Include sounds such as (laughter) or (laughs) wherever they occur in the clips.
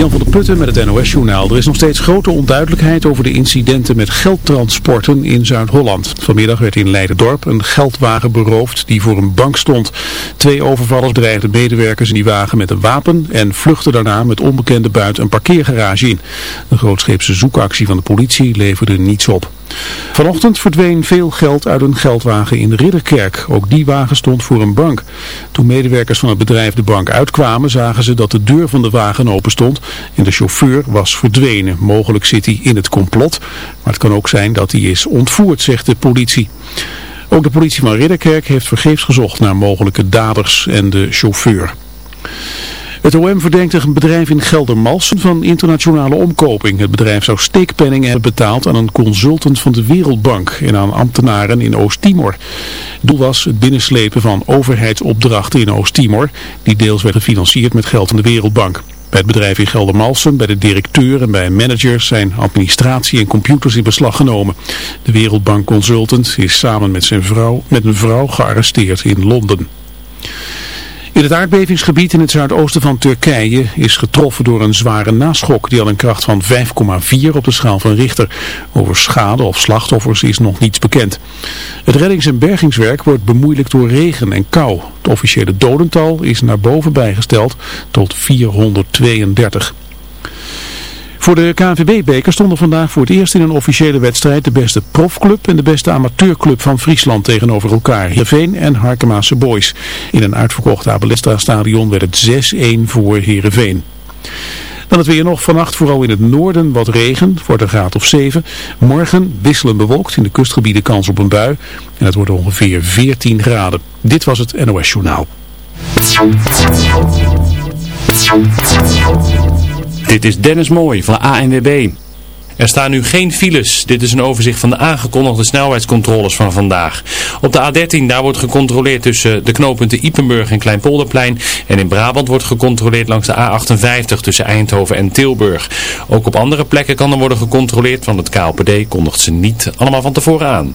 Jan van der Putten met het NOS-journaal. Er is nog steeds grote onduidelijkheid over de incidenten met geldtransporten in Zuid-Holland. Vanmiddag werd in Leiderdorp een geldwagen beroofd die voor een bank stond. Twee overvallers dreigden medewerkers in die wagen met een wapen en vluchtten daarna met onbekende buiten een parkeergarage in. De grootscheepse zoekactie van de politie leverde niets op. Vanochtend verdween veel geld uit een geldwagen in Ridderkerk. Ook die wagen stond voor een bank. Toen medewerkers van het bedrijf de bank uitkwamen zagen ze dat de deur van de wagen open stond en de chauffeur was verdwenen. Mogelijk zit hij in het complot, maar het kan ook zijn dat hij is ontvoerd, zegt de politie. Ook de politie van Ridderkerk heeft vergeefs gezocht naar mogelijke daders en de chauffeur. Het OM verdenkt een bedrijf in Geldermalsen van internationale omkoping. Het bedrijf zou steekpenningen hebben betaald aan een consultant van de Wereldbank en aan ambtenaren in Oost-Timor. Doel was het binnenslepen van overheidsopdrachten in Oost-Timor, die deels werden gefinancierd met geld van de Wereldbank. Bij het bedrijf in Geldermalsen, bij de directeur en bij managers zijn administratie en computers in beslag genomen. De Wereldbank consultant is samen met zijn vrouw, met een vrouw gearresteerd in Londen. In het aardbevingsgebied in het zuidoosten van Turkije is getroffen door een zware naschok. Die had een kracht van 5,4 op de schaal van Richter. Over schade of slachtoffers is nog niets bekend. Het reddings- en bergingswerk wordt bemoeilijkt door regen en kou. Het officiële dodental is naar boven bijgesteld tot 432. Voor de KNVB-beker stonden vandaag voor het eerst in een officiële wedstrijd de beste profclub en de beste amateurclub van Friesland tegenover elkaar. Heerenveen en Harkemaase Boys. In een uitverkocht Abelestra stadion werd het 6-1 voor Heerenveen. Dan het weer nog vannacht, vooral in het noorden wat regen, voor de graad of 7. Morgen wisselen bewolkt, in de kustgebieden kans op een bui. En het wordt ongeveer 14 graden. Dit was het NOS Journaal. Dit is Dennis Mooij van ANWB. Er staan nu geen files. Dit is een overzicht van de aangekondigde snelheidscontroles van vandaag. Op de A13 daar wordt gecontroleerd tussen de knooppunten Ipenburg en Kleinpolderplein. En in Brabant wordt gecontroleerd langs de A58 tussen Eindhoven en Tilburg. Ook op andere plekken kan er worden gecontroleerd, want het KLPD kondigt ze niet allemaal van tevoren aan.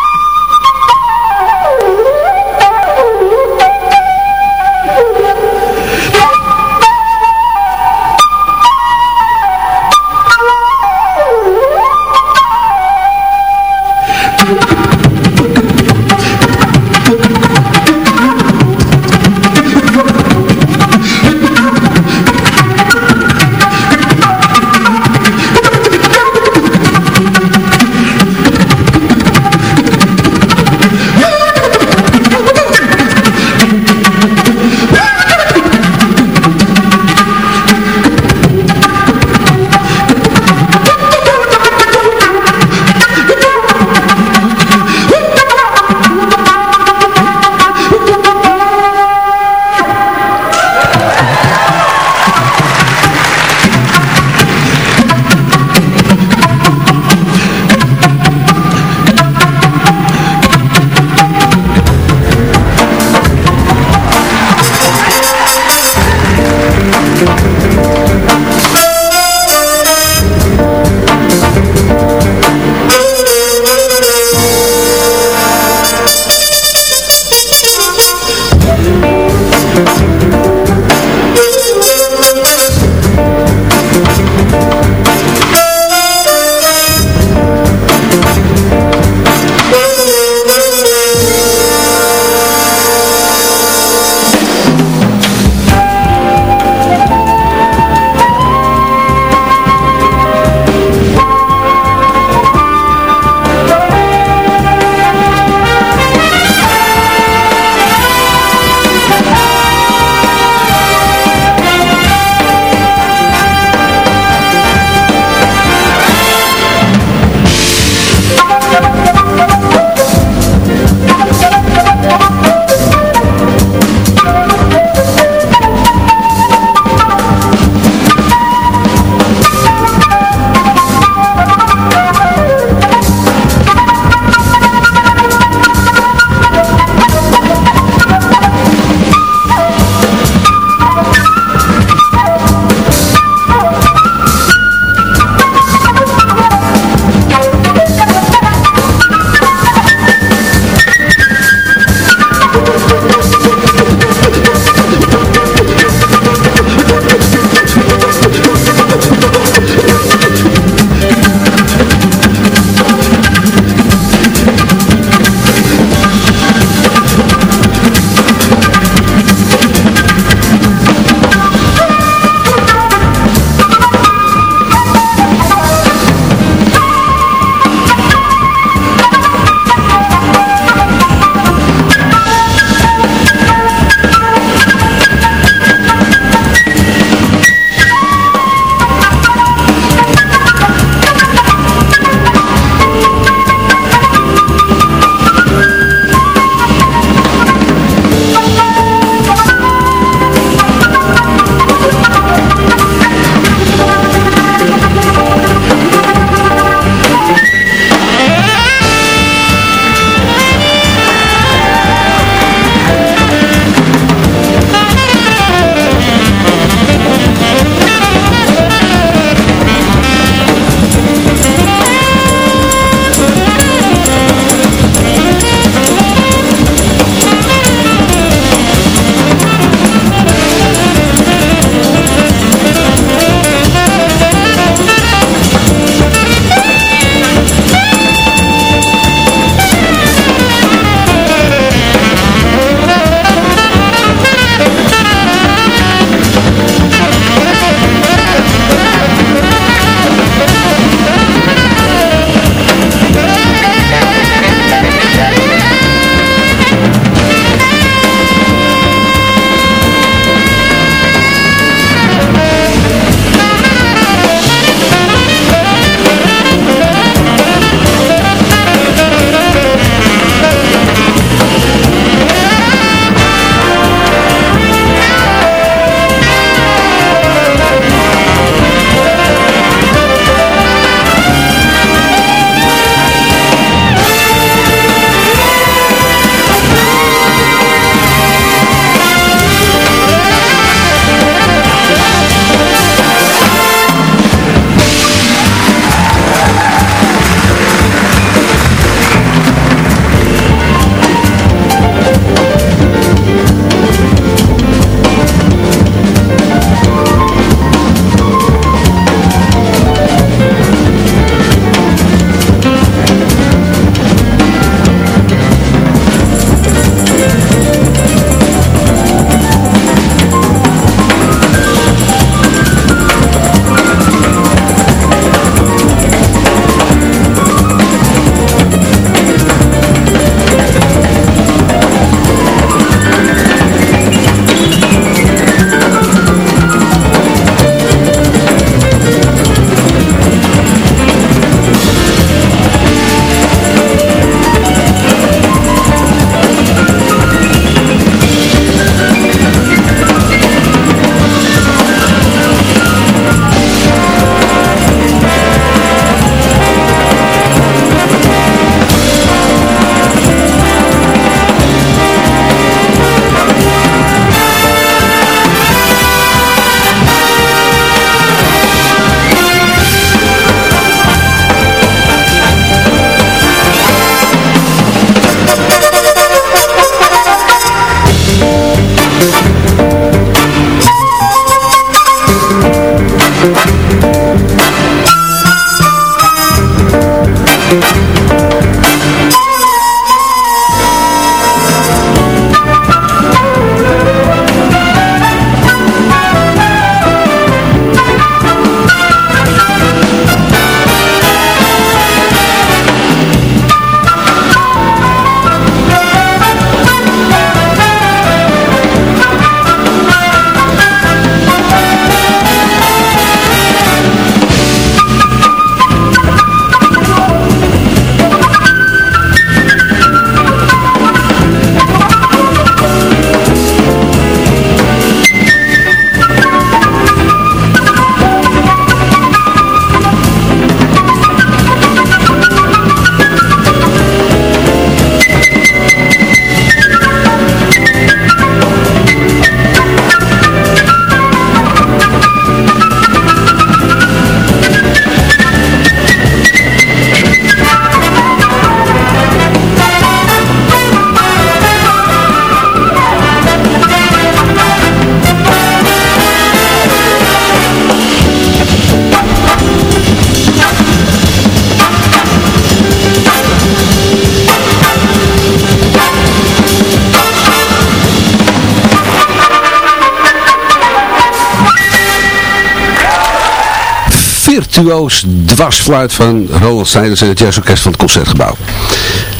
Virtuoos dwarsfluit van Roland Snijders en het jazzorkest van het Concertgebouw.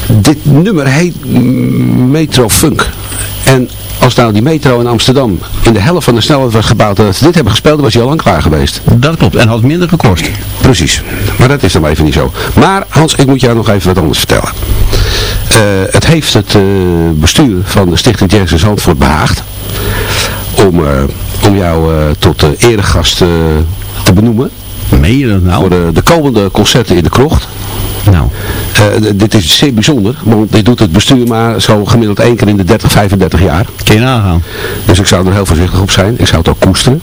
Dit nummer heet Metro Funk. En als nou die metro in Amsterdam in de helft van de snelheid was gebouwd dat ze dit hebben gespeeld, dan was hij al lang klaar geweest. Dat klopt, en had minder gekost. Precies, maar dat is dan even niet zo. Maar Hans, ik moet jou nog even wat anders vertellen. Uh, het heeft het uh, bestuur van de Stichting Jazz in Zandvoort behaagd om, uh, om jou tot eregast te benoemen. Meen je dat nou? Voor de, de komende concerten in de krocht. Nou. Uh, dit is zeer bijzonder, want dit doet het bestuur maar zo gemiddeld één keer in de 30, 35 jaar. Kun je nagaan. Dus ik zou er heel voorzichtig op zijn. Ik zou het ook koesteren.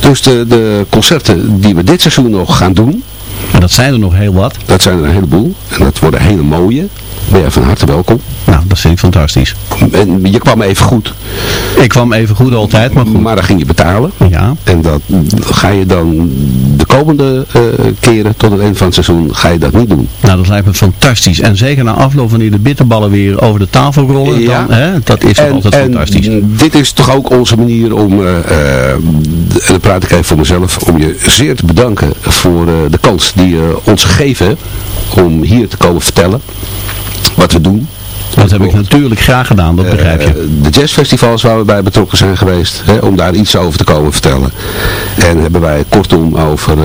Dus de, de concerten die we dit seizoen nog gaan doen. En dat zijn er nog heel wat. Dat zijn er een heleboel. En dat worden hele mooie. Ben je van harte welkom. Nou, dat vind ik fantastisch. En je kwam even goed. Ik kwam even goed altijd, maar goed. Maar dan ging je betalen. Ja. En dat ga je dan de komende uh, keren tot het eind van het seizoen ga je dat niet doen. Nou, dat lijkt me fantastisch. En zeker na afloop wanneer de bitterballen weer over de tafel rollen, ja. dan, hè, dat is en, altijd en fantastisch. dit is toch ook onze manier om, uh, en dan praat ik even voor mezelf, om je zeer te bedanken voor uh, de kans die je ons gegeven om hier te komen vertellen wat we doen. Dat heb ik natuurlijk graag gedaan, dat begrijp je. De jazzfestivals waar we bij betrokken zijn geweest, hè, om daar iets over te komen vertellen. En hebben wij kortom over uh,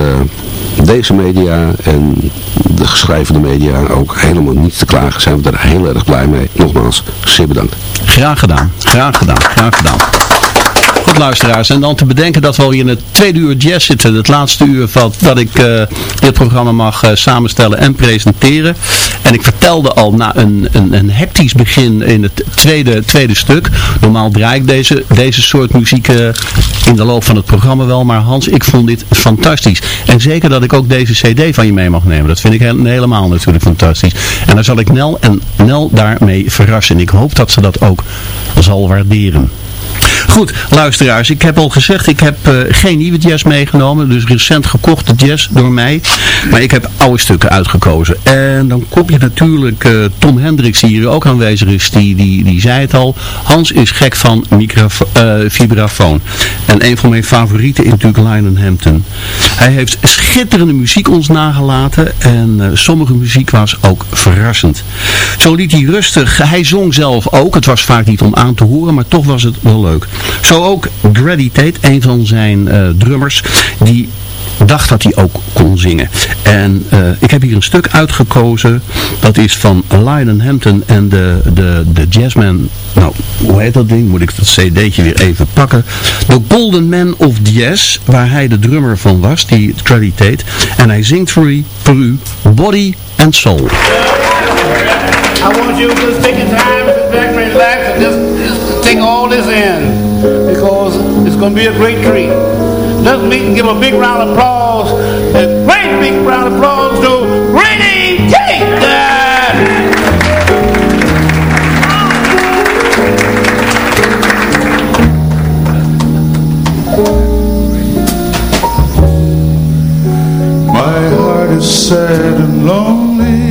deze media en de geschreven media ook helemaal niet te klagen. Zijn we er heel erg blij mee. Nogmaals, zeer bedankt. Graag gedaan, graag gedaan, graag gedaan. Luisteraars, en dan te bedenken dat we al in het tweede uur jazz zitten. Het laatste uur van, dat ik uh, dit programma mag uh, samenstellen en presenteren. En ik vertelde al na een, een, een hectisch begin in het tweede, tweede stuk. Normaal draai ik deze, deze soort muziek uh, in de loop van het programma wel. Maar Hans, ik vond dit fantastisch. En zeker dat ik ook deze cd van je mee mag nemen. Dat vind ik he helemaal natuurlijk fantastisch. En dan zal ik Nel en Nel daarmee verrassen. En ik hoop dat ze dat ook zal waarderen. Goed, luisteraars, ik heb al gezegd, ik heb uh, geen nieuwe jazz meegenomen, dus recent gekochte jazz door mij. Maar ik heb oude stukken uitgekozen. En dan kom je natuurlijk uh, Tom Hendricks, die hier ook aanwezig is, die, die, die zei het al. Hans is gek van uh, vibrafoon. En een van mijn favorieten is natuurlijk Lionel. Hij heeft schitterende muziek ons nagelaten en sommige muziek was ook verrassend. Zo liet hij rustig, hij zong zelf ook, het was vaak niet om aan te horen, maar toch was het wel leuk. Zo ook Grady Tate, een van zijn uh, drummers, die dacht dat hij ook kon zingen. En uh, ik heb hier een stuk uitgekozen. Dat is van Lionel Hampton en de, de, de jazzman. Nou, hoe heet dat ding? Moet ik dat cd'tje weer even pakken. The Golden Man of Jazz. Waar hij de drummer van was. Die Grady Tate. En hij zingt voor u, Body and Soul. I want you to take your time, and relax and just, take all in. Going to be a great. Let's meet and give a big round of applause, a great big round of applause to Grady Tate. is sad and lonely.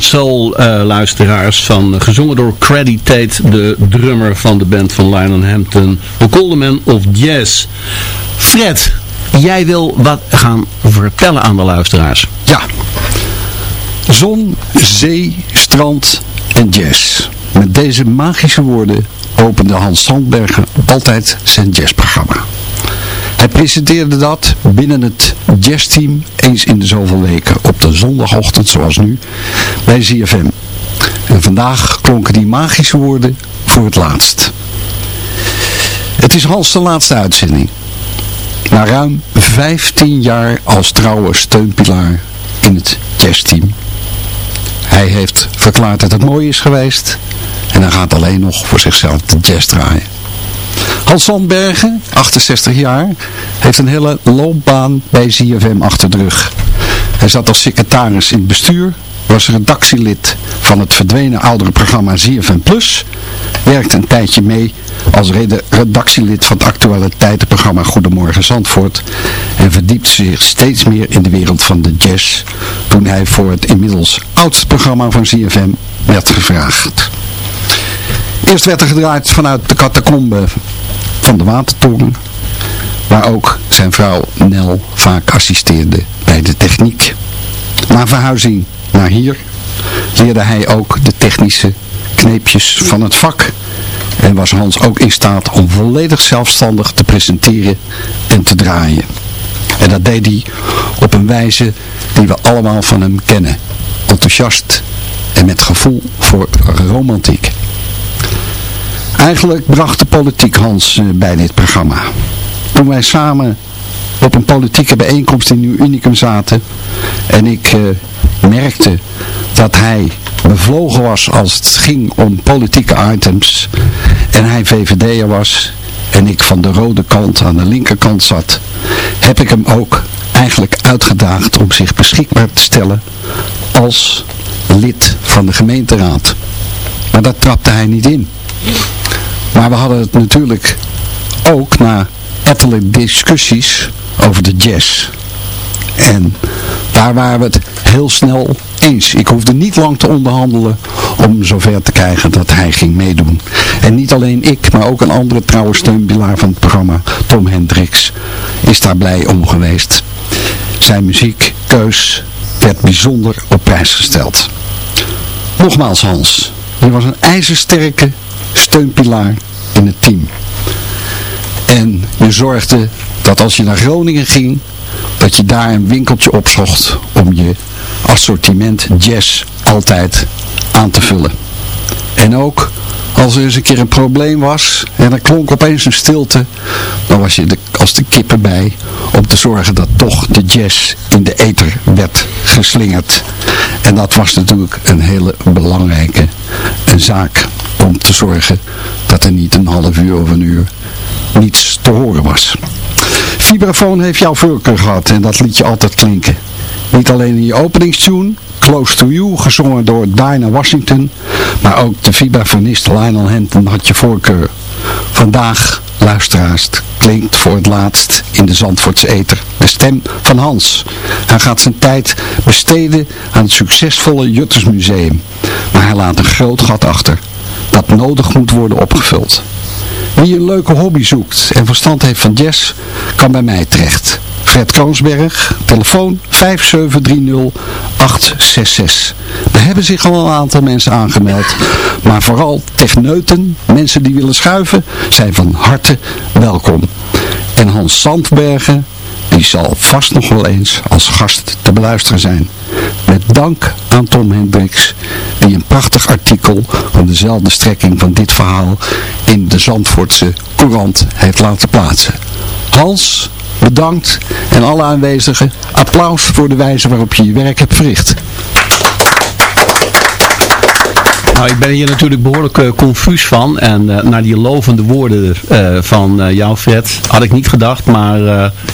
Soul uh, luisteraars van uh, gezongen door Creddy Tate, de drummer van de band van Lionel Hampton, The Coleman of Jazz. Fred, jij wil wat gaan vertellen aan de luisteraars. Ja. Zon, zee, strand en jazz. Met deze magische woorden opende Hans Sandbergen altijd zijn jazzprogramma. Hij presenteerde dat binnen het jazzteam eens in de zoveel weken op de zondagochtend zoals nu bij ZFM. En vandaag klonken die magische woorden voor het laatst. Het is Hans de laatste uitzending. Na ruim 15 jaar als trouwe steunpilaar in het jazzteam. Hij heeft verklaard dat het mooi is geweest en hij gaat alleen nog voor zichzelf de jazz draaien. Hans Sandbergen, 68 jaar, heeft een hele loopbaan bij ZFM achter de rug. Hij zat als secretaris in het bestuur, was redactielid van het verdwenen oudere programma ZFM Plus, werkte een tijdje mee als redactielid van het actualiteitenprogramma Goedemorgen Zandvoort en verdiepte zich steeds meer in de wereld van de jazz toen hij voor het inmiddels oudste programma van ZFM werd gevraagd. Eerst werd er gedraaid vanuit de catacombe van de Watertoren, waar ook zijn vrouw Nel vaak assisteerde bij de techniek. Na verhuizing naar hier leerde hij ook de technische kneepjes van het vak en was Hans ook in staat om volledig zelfstandig te presenteren en te draaien. En dat deed hij op een wijze die we allemaal van hem kennen. Enthousiast en met gevoel voor romantiek. Eigenlijk bracht de politiek Hans bij dit programma. Toen wij samen op een politieke bijeenkomst in Nieuw Unicum zaten en ik uh, merkte dat hij bevlogen was als het ging om politieke items en hij VVD'er was en ik van de rode kant aan de linkerkant zat, heb ik hem ook eigenlijk uitgedaagd om zich beschikbaar te stellen als lid van de gemeenteraad. Maar dat trapte hij niet in. Maar we hadden het natuurlijk ook na ettelijke discussies over de jazz. En daar waren we het heel snel eens. Ik hoefde niet lang te onderhandelen om zover te krijgen dat hij ging meedoen. En niet alleen ik, maar ook een andere trouwe steunpilaar van het programma, Tom Hendricks, is daar blij om geweest. Zijn muziekkeus werd bijzonder op prijs gesteld. Nogmaals Hans, je was een ijzersterke steunpilaar in het team. En je zorgde dat als je naar Groningen ging, dat je daar een winkeltje opzocht om je assortiment jazz altijd aan te vullen. En ook als er eens een keer een probleem was en er klonk opeens een stilte, dan was je de, als de kippen bij om te zorgen dat toch de jazz in de ether werd geslingerd. En dat was natuurlijk een hele belangrijke een zaak om te zorgen dat er niet een half uur of een uur niets te horen was. Vibrafoon heeft jouw voorkeur gehad en dat liet je altijd klinken. Niet alleen in je openingstune, Close to You, gezongen door Dinah Washington, maar ook de vibrafonist Lionel Hampton had je voorkeur. Vandaag, luisteraars, klinkt voor het laatst in de Zandvoortse Eter de stem van Hans. Hij gaat zijn tijd besteden aan het succesvolle Juttersmuseum, maar hij laat een groot gat achter dat nodig moet worden opgevuld. Wie een leuke hobby zoekt en verstand heeft van jazz, kan bij mij terecht. Fred Kroonsberg, telefoon 5730-866. Er hebben zich al een aantal mensen aangemeld, maar vooral techneuten, mensen die willen schuiven, zijn van harte welkom. En Hans Zandbergen, die zal vast nog wel eens als gast te beluisteren zijn. Met dank aan Tom Hendricks, die een prachtig artikel van dezelfde strekking van dit verhaal in de Zandvoortse Courant heeft laten plaatsen. Hans, bedankt en alle aanwezigen, applaus voor de wijze waarop je je werk hebt verricht. Nou, ik ben hier natuurlijk behoorlijk uh, confuus van. En uh, naar die lovende woorden uh, van jou, Fred, had ik niet gedacht. Maar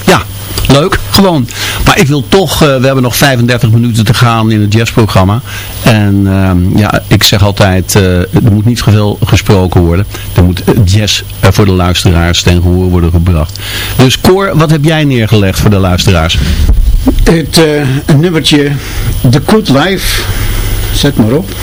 ja, leuk, gewoon. Maar ik wil toch, we hebben nog 35 minuten te gaan in het jazzprogramma. En ehm, ja, ik zeg altijd, er moet niet zoveel gesproken worden. Er moet jazz voor de luisteraars ten gehoor worden gebracht. Dus Cor, wat heb jij neergelegd voor de luisteraars? Het nummertje The Good Life zet maar op.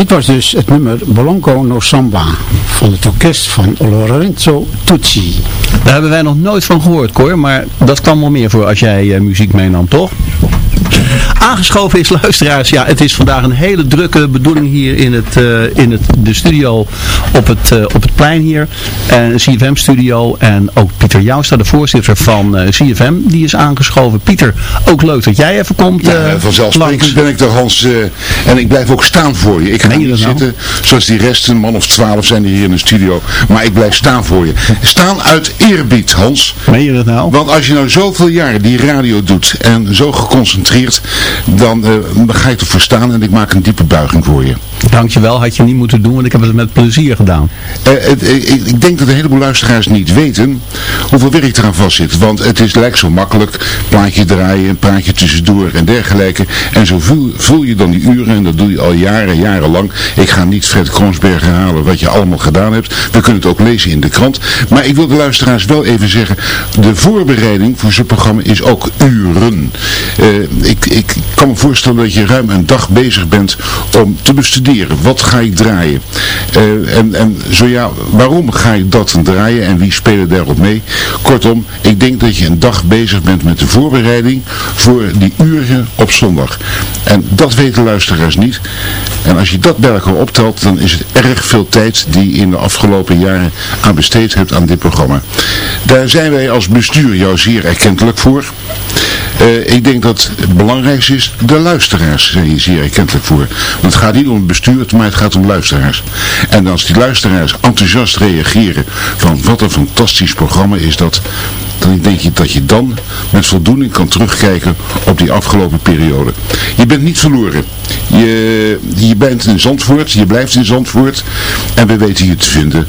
Dit was dus het nummer Bolonco no Samba van het orkest van Lorenzo Tucci. Daar hebben wij nog nooit van gehoord, Cor, maar dat kan wel meer voor als jij eh, muziek meenam, toch? Aangeschoven is luisteraars. Ja, het is vandaag een hele drukke bedoeling hier in, het, uh, in het, de studio op het, uh, op het plein hier. En CFM studio. En ook Pieter Jouwsta, de voorzitter van uh, CFM, die is aangeschoven. Pieter, ook leuk dat jij even komt. Ja, vanzelfsprekend ben ik er Hans. en ik blijf ook staan voor je. Ik ga niet nou? zitten zoals die rest, een man of twaalf zijn hier in de studio. Maar ik blijf staan voor je. (laughs) Staan uit eerbied, Hans. Meen je dat nou? Want als je nou zoveel jaren die radio doet en zo geconcentreerd dan uh, ga ik ervoor staan en ik maak een diepe buiging voor je. Dankjewel, had je niet moeten doen, want ik heb het met plezier gedaan. Uh, ik, ik, denk dat een heleboel luisteraars niet weten hoeveel werk eraan vast zit. Want het is, lijkt zo makkelijk, plaatje draaien, een praatje tussendoor en dergelijke. En zo vul je dan die uren en dat doe je al jaren, jarenlang. Ik ga niet Fred Kroonsberg herhalen wat je allemaal gedaan hebt. We kunnen het ook lezen in de krant. Maar ik wil de luisteraars wel even zeggen, de voorbereiding voor zo'n programma is ook uren. Uh, ik, ik kan me voorstellen dat je ruim een dag bezig bent om te bestuderen. Wat ga ik draaien? Uh, en, en zo ja, waarom ga ik dat draaien en wie spelen daarop mee? Kortom, ik denk dat je een dag bezig bent met de voorbereiding voor die uren op zondag. En dat weten luisteraars niet. En als je dat bij elkaar optelt, dan is het erg veel tijd die je in de afgelopen jaren aan besteed hebt aan dit programma. Daar zijn wij als bestuur jou zeer erkentelijk voor. Uh, ik denk dat het belangrijkste is, de luisteraars zijn hier zeer erkentelijk voor. Want het gaat niet om het bestuur, maar het gaat om luisteraars. En als die luisteraars enthousiast reageren van wat een fantastisch programma is dat, dan denk je dat je dan met voldoening kan terugkijken op die afgelopen periode. Je bent niet verloren. Je, je bent in Zandvoort, je blijft in Zandvoort en we weten je te vinden.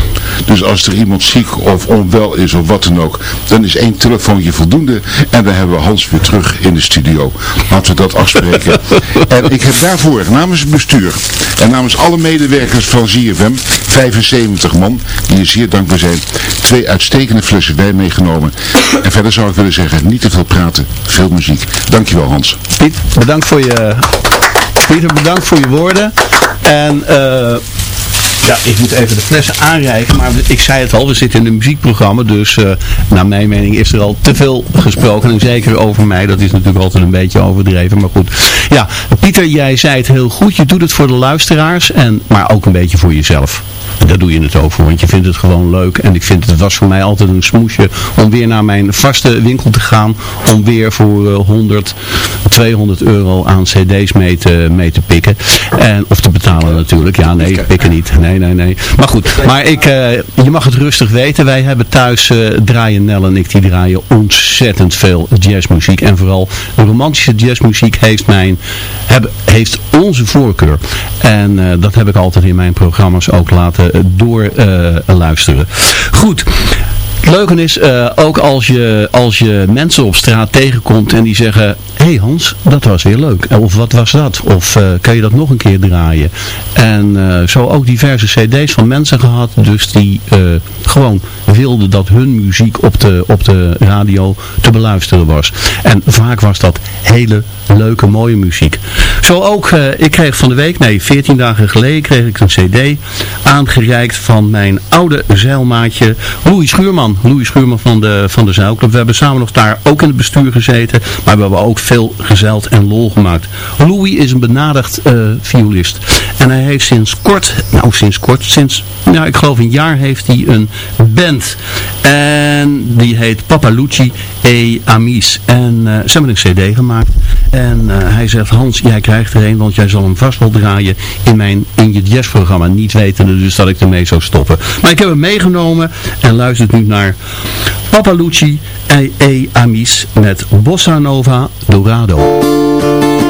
Dus als er iemand ziek of onwel is of wat dan ook, dan is één telefoontje voldoende en dan hebben we Hans weer terug in de studio. Laten we dat afspreken. (laughs) en ik heb daarvoor namens het bestuur en namens alle medewerkers van ZFM, 75 man, die je zeer dankbaar zijn, twee uitstekende flessen wijn meegenomen. En verder zou ik willen zeggen, niet te veel praten, veel muziek. Dankjewel Hans. Piet, bedankt voor je... Pieter, bedankt voor je woorden. En... Uh... Ja, ik moet even de flessen aanreiken, maar ik zei het al, we zitten in een muziekprogramma, dus uh, naar mijn mening is er al te veel gesproken. En zeker over mij, dat is natuurlijk altijd een beetje overdreven, maar goed. Ja, Pieter, jij zei het heel goed, je doet het voor de luisteraars, en, maar ook een beetje voor jezelf. Daar doe je het voor, want je vindt het gewoon leuk. En ik vind het was voor mij altijd een smoesje om weer naar mijn vaste winkel te gaan. Om weer voor 100, 200 euro aan cd's mee te, mee te pikken. En, of te betalen natuurlijk. Ja, nee, pikken niet. Nee, nee, nee. Maar goed, maar ik, uh, je mag het rustig weten. Wij hebben thuis, uh, draaien Nel en ik, die draaien ontzettend veel jazzmuziek. En vooral romantische jazzmuziek heeft, mijn, heb, heeft onze voorkeur. En uh, dat heb ik altijd in mijn programma's ook laten door luisteren. Goed. Het leuke is, uh, ook als je, als je mensen op straat tegenkomt en die zeggen, hey Hans, dat was weer leuk. Of wat was dat? Of uh, kan je dat nog een keer draaien? En uh, zo ook diverse cd's van mensen gehad, dus die gewoon wilden dat hun muziek op de, op de radio te beluisteren was. En vaak was dat hele leuke, mooie muziek. Zo ook, ik kreeg van de week, nee, 14 dagen geleden kreeg ik een cd aangereikt van mijn oude zeilmaatje Louis Schuurman. Louis Schuurman van de, van de Zeilclub. We hebben samen nog daar ook in het bestuur gezeten. Maar we hebben ook veel gezeild en lol gemaakt. Louis is een benadigd uh, violist. En hij heeft sinds kort, nou sinds kort, sinds, nou ik geloof een jaar heeft hij een band. En die heet Papa Lucci e Amis. En uh, ze hebben een cd gemaakt. En uh, hij zegt, Hans, jij krijgt er een, want jij zal hem vast wel draaien in, mijn, in je jazzprogramma. Niet wetende dus dat ik ermee zou stoppen. Maar ik heb hem meegenomen en luistert nu naar Papa Lucci e, e Amis met Bossa Nova Dorado.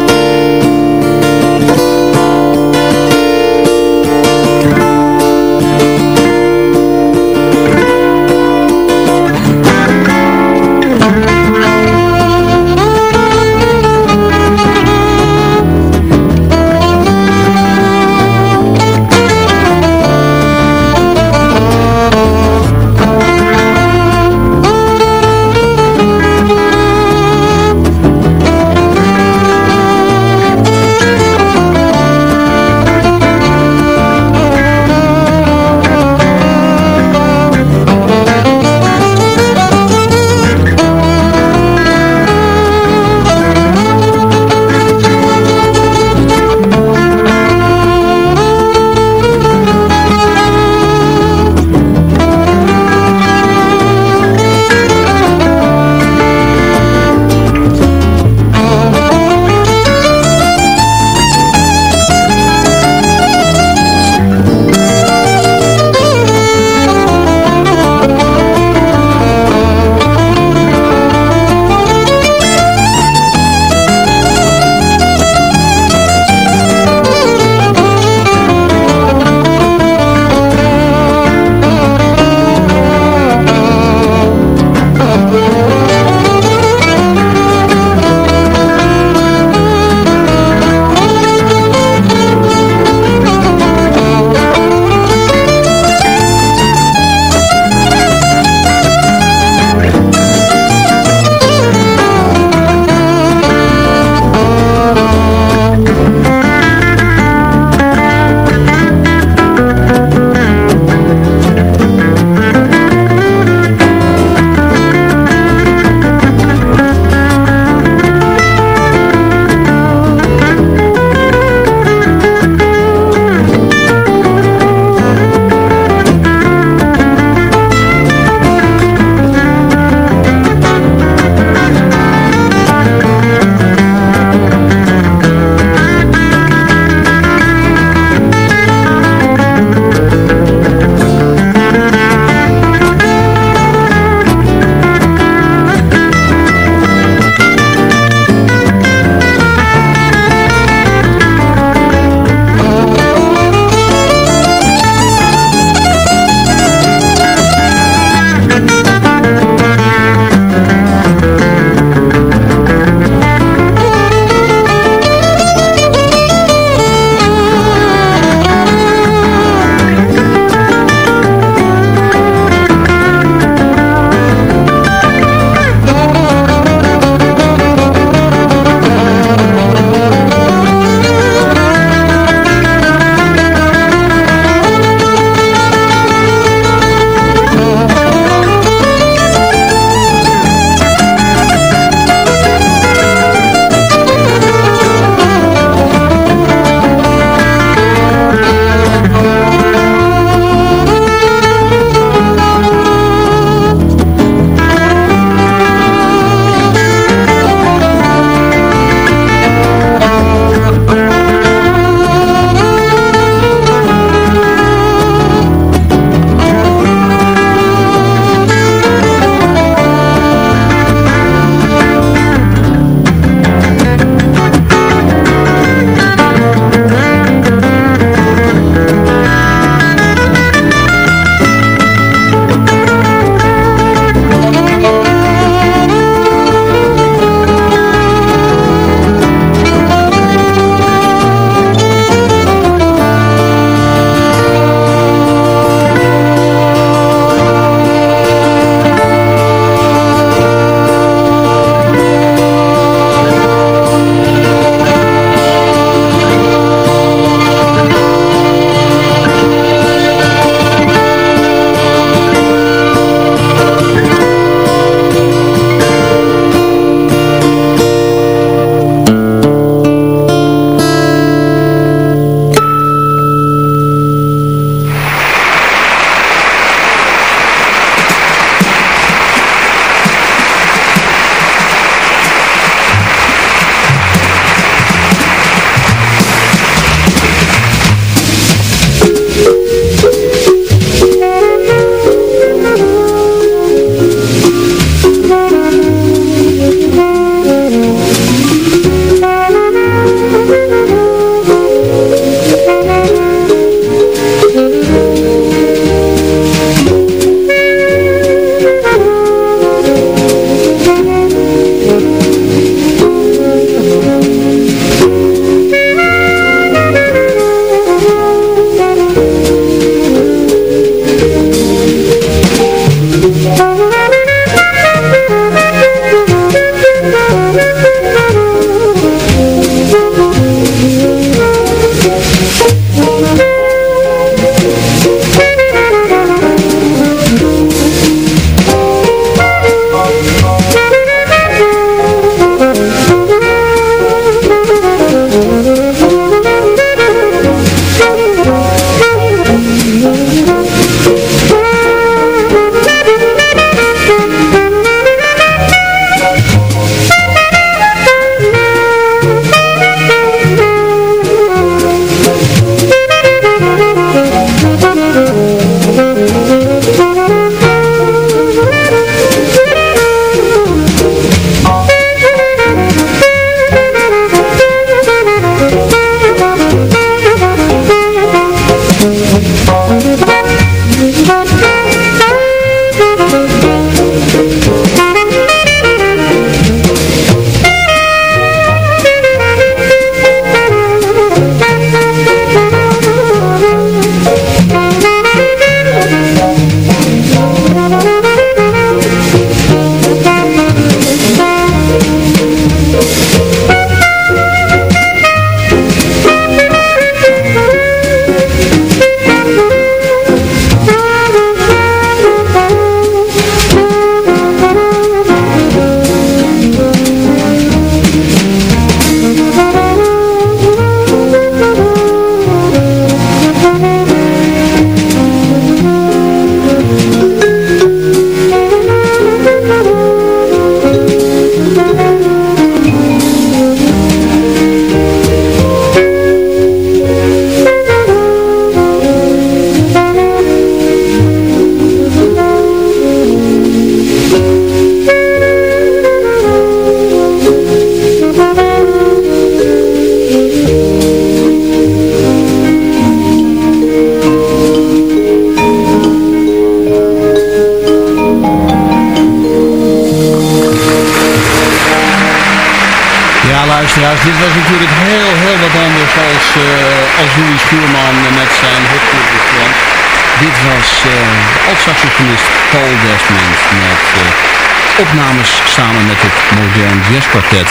Opnames samen met het Modern Jazz Quartet.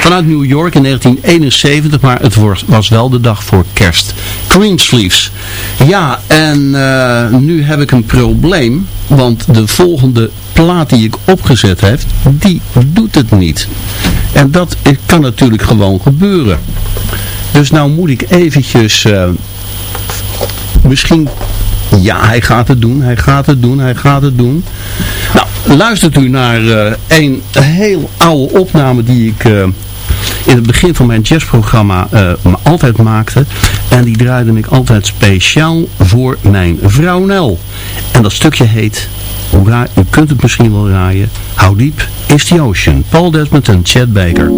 Vanuit New York in 1971, maar het was wel de dag voor kerst. Creamsleeves. Ja, en nu heb ik een probleem, want de volgende plaat die ik opgezet heb, die doet het niet. En dat kan natuurlijk gewoon gebeuren. Dus nou moet ik eventjes... Uh, misschien... Ja, hij gaat het doen, hij gaat het doen, hij gaat het doen. Nou, luistert u naar uh, een heel oude opname die ik... Uh, in het begin van mijn jazzprogramma uh, altijd maakte. En die draaide ik altijd speciaal voor mijn vrouw Nel. En dat stukje heet u kunt het misschien wel raaien. How Deep is the Ocean? Paul Desmond en Chad Baker.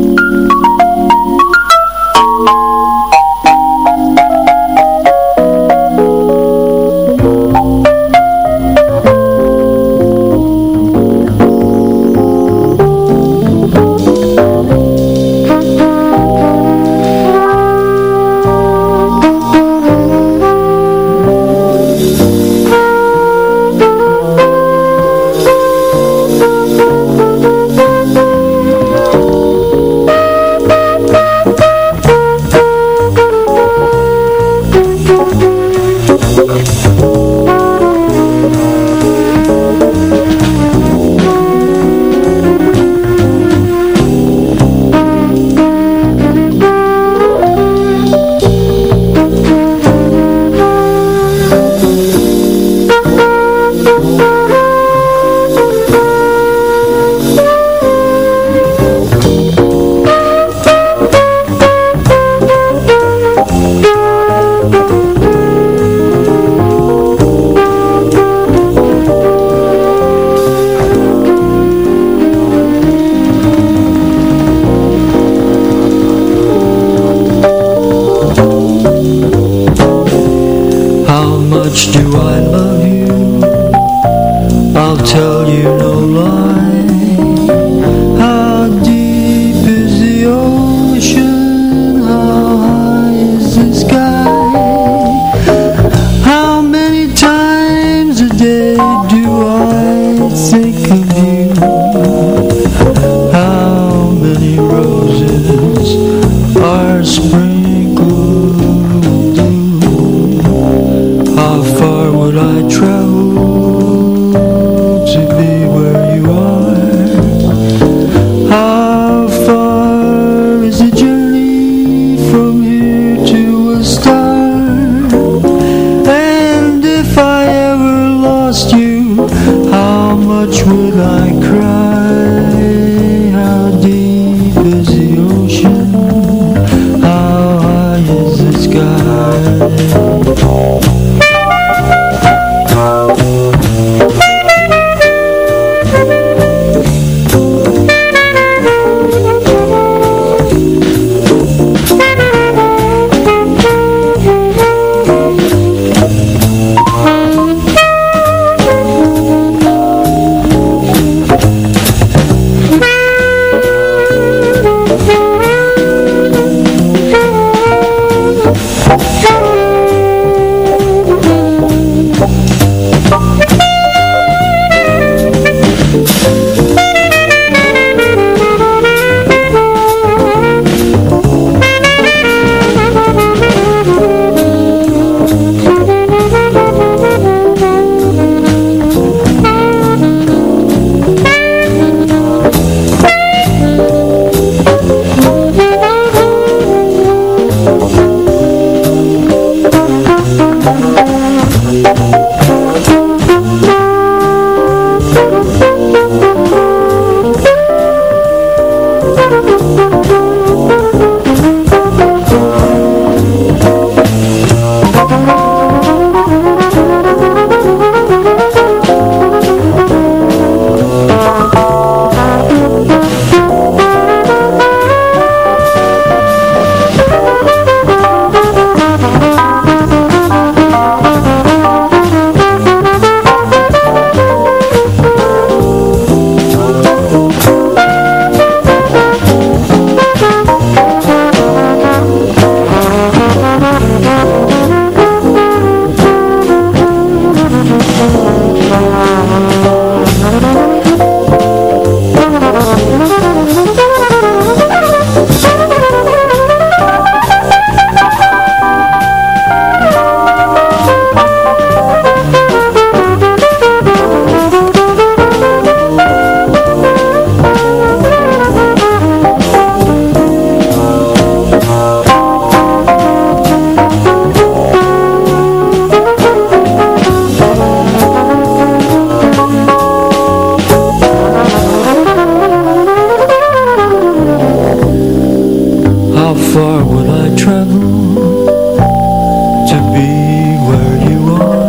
to be where you are.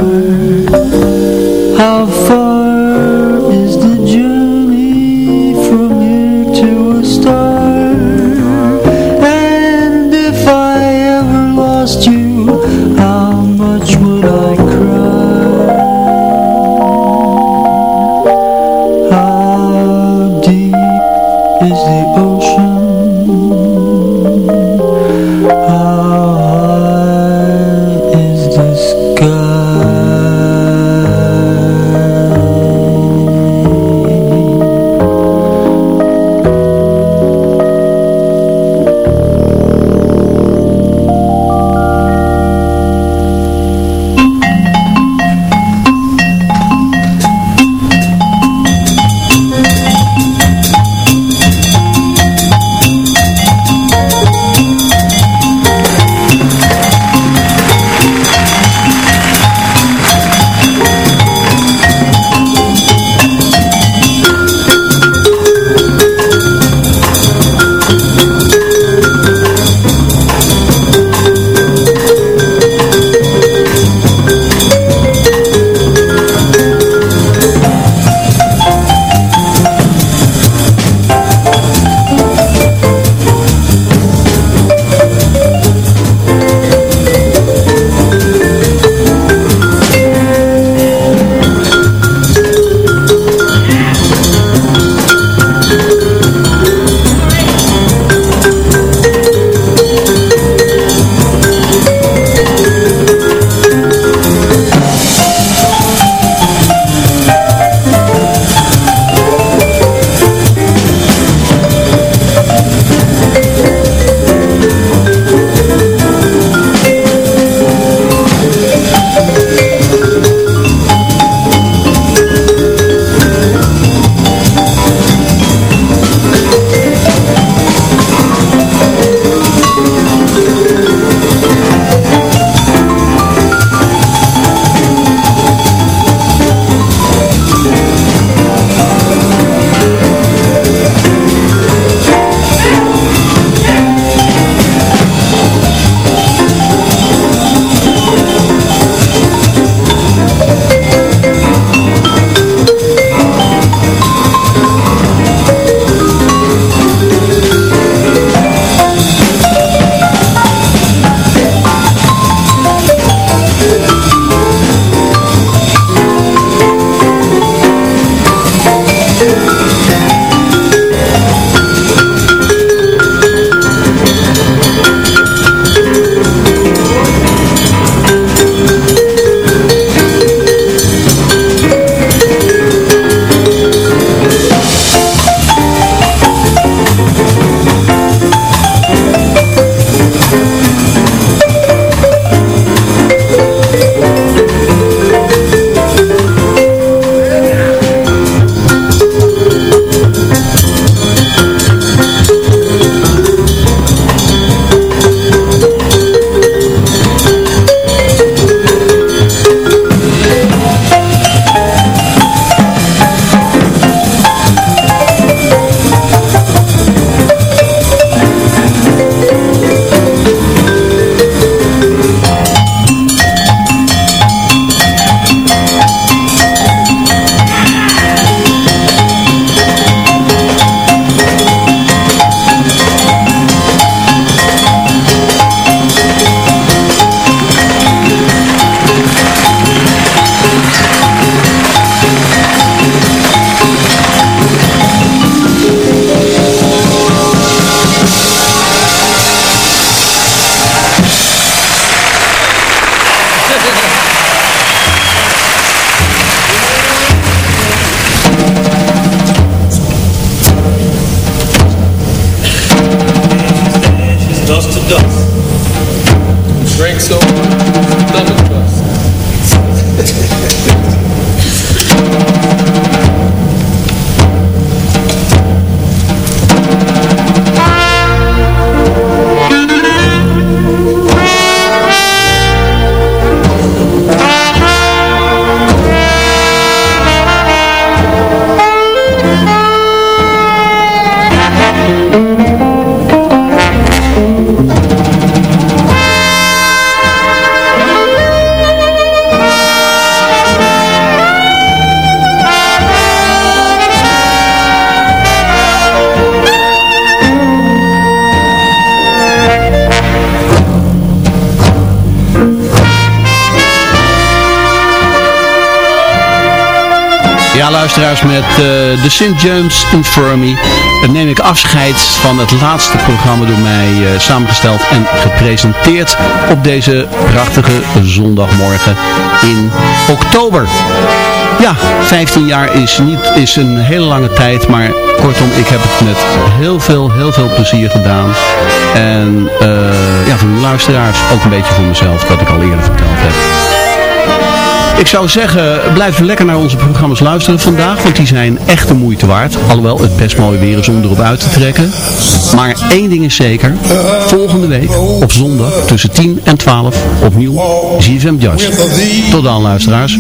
How far? De St. James Infirmary. Dan neem ik afscheid van het laatste programma door mij uh, samengesteld en gepresenteerd op deze prachtige zondagmorgen in oktober. Ja, 15 jaar is, niet, is een hele lange tijd, maar kortom, ik heb het met heel veel, heel veel plezier gedaan. En uh, ja, voor uw luisteraars, ook een beetje voor mezelf, dat ik al eerder verteld heb. Ik zou zeggen, blijf lekker naar onze programma's luisteren vandaag, want die zijn echt de moeite waard. Alhoewel het best mooi weer is om erop uit te trekken. Maar één ding is zeker, volgende week op zondag tussen 10 en 12 opnieuw ZFM Jazz. Tot dan luisteraars.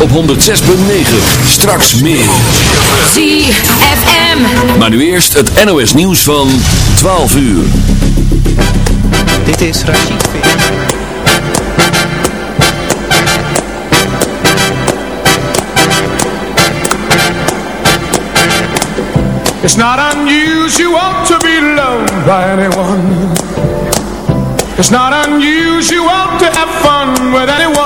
Op 106.9. Straks meer. ZFM. Maar nu eerst het NOS nieuws van 12 uur. Dit is Rashid It's not unusual to be loved by anyone. It's not unusual to have fun with anyone.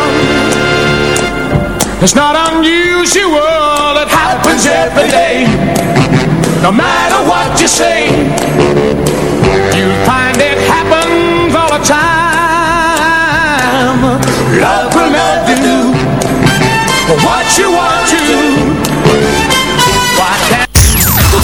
it's not unusual, it happens every day. No matter what you say, you'll find it happens all the time. Love will never do what you want to do.